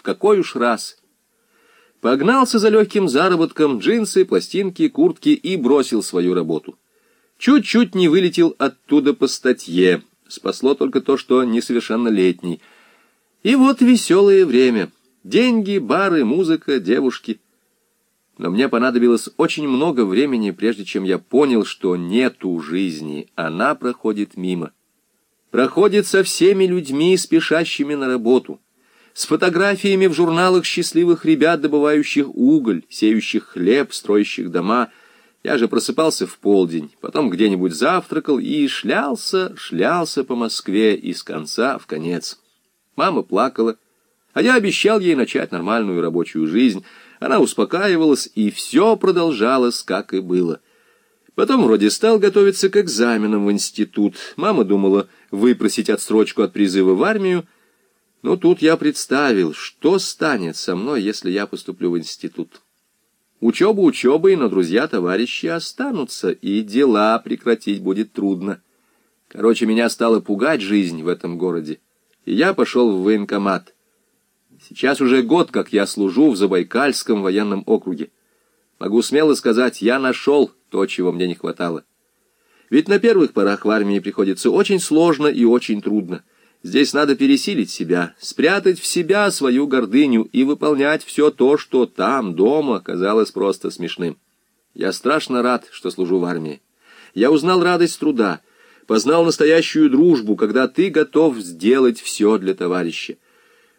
В какой уж раз. Погнался за легким заработком, джинсы, пластинки, куртки и бросил свою работу. Чуть-чуть не вылетел оттуда по статье. Спасло только то, что несовершеннолетний. И вот веселое время. Деньги, бары, музыка, девушки. Но мне понадобилось очень много времени, прежде чем я понял, что нету жизни, она проходит мимо. Проходит со всеми людьми, спешащими на работу с фотографиями в журналах счастливых ребят, добывающих уголь, сеющих хлеб, строящих дома. Я же просыпался в полдень, потом где-нибудь завтракал и шлялся, шлялся по Москве из конца в конец. Мама плакала, а я обещал ей начать нормальную рабочую жизнь. Она успокаивалась, и все продолжалось, как и было. Потом вроде стал готовиться к экзаменам в институт. Мама думала выпросить отсрочку от призыва в армию, но тут я представил, что станет со мной, если я поступлю в институт. Учеба учебой, но друзья-товарищи останутся, и дела прекратить будет трудно. Короче, меня стала пугать жизнь в этом городе, и я пошел в военкомат. Сейчас уже год, как я служу в Забайкальском военном округе. Могу смело сказать, я нашел то, чего мне не хватало. Ведь на первых порах в армии приходится очень сложно и очень трудно. Здесь надо пересилить себя, спрятать в себя свою гордыню и выполнять все то, что там, дома, казалось просто смешным. Я страшно рад, что служу в армии. Я узнал радость труда, познал настоящую дружбу, когда ты готов сделать все для товарища.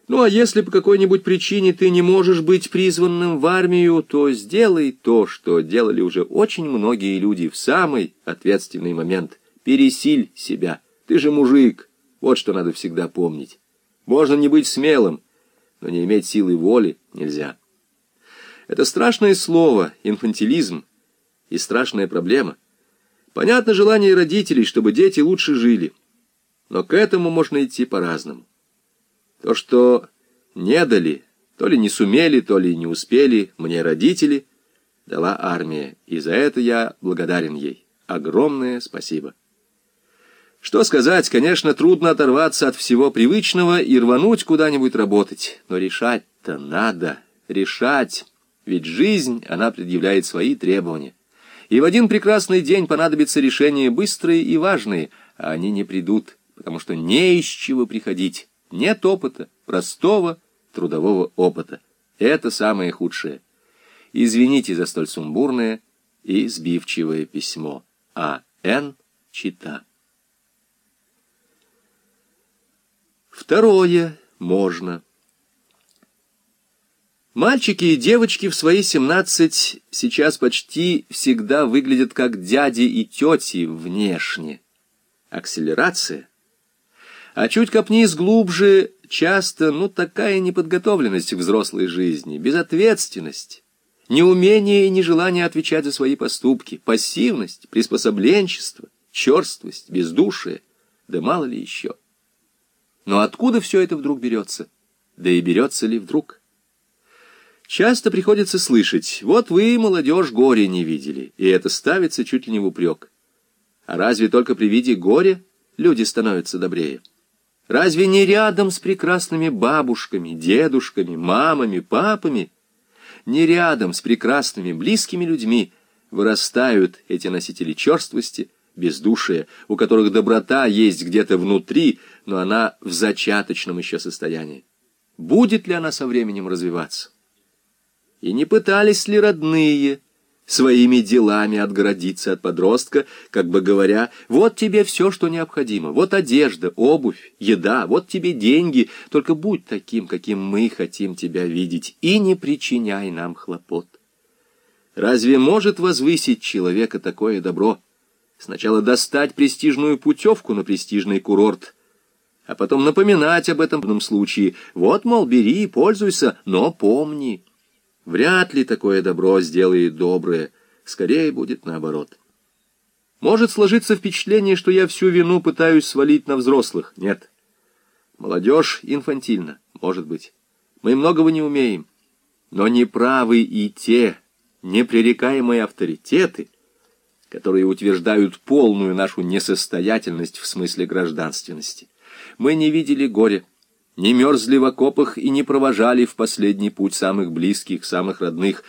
Ну а если по какой-нибудь причине ты не можешь быть призванным в армию, то сделай то, что делали уже очень многие люди в самый ответственный момент. Пересиль себя. Ты же мужик. Вот что надо всегда помнить. Можно не быть смелым, но не иметь силы воли нельзя. Это страшное слово, инфантилизм, и страшная проблема. Понятно желание родителей, чтобы дети лучше жили, но к этому можно идти по-разному. То, что не дали, то ли не сумели, то ли не успели мне родители, дала армия, и за это я благодарен ей. Огромное спасибо. Что сказать, конечно, трудно оторваться от всего привычного и рвануть куда-нибудь работать. Но решать-то надо, решать. Ведь жизнь, она предъявляет свои требования. И в один прекрасный день понадобится решения быстрые и важные, а они не придут, потому что не из чего приходить. Нет опыта, простого трудового опыта. Это самое худшее. Извините за столь сумбурное и сбивчивое письмо. А. Н. Чита. Второе можно. Мальчики и девочки в свои семнадцать сейчас почти всегда выглядят как дяди и тети внешне. Акселерация. А чуть копнись глубже, часто, ну, такая неподготовленность к взрослой жизни, безответственность, неумение и нежелание отвечать за свои поступки, пассивность, приспособленчество, черствость, бездушие, да мало ли еще. Но откуда все это вдруг берется? Да и берется ли вдруг? Часто приходится слышать, вот вы, молодежь, горе не видели, и это ставится чуть ли не в упрек. А разве только при виде горя люди становятся добрее? Разве не рядом с прекрасными бабушками, дедушками, мамами, папами, не рядом с прекрасными близкими людьми вырастают эти носители черствости, бездушия, у которых доброта есть где-то внутри, но она в зачаточном еще состоянии. Будет ли она со временем развиваться? И не пытались ли родные своими делами отгородиться от подростка, как бы говоря, вот тебе все, что необходимо, вот одежда, обувь, еда, вот тебе деньги, только будь таким, каким мы хотим тебя видеть, и не причиняй нам хлопот. Разве может возвысить человека такое добро? Сначала достать престижную путевку на престижный курорт, а потом напоминать об этом в случае. Вот, мол, бери и пользуйся, но помни. Вряд ли такое добро сделает доброе, скорее будет наоборот. Может сложиться впечатление, что я всю вину пытаюсь свалить на взрослых. Нет. Молодежь инфантильна, может быть. Мы многого не умеем. Но неправы и те непререкаемые авторитеты — которые утверждают полную нашу несостоятельность в смысле гражданственности. Мы не видели горя, не мерзли в окопах и не провожали в последний путь самых близких, самых родных,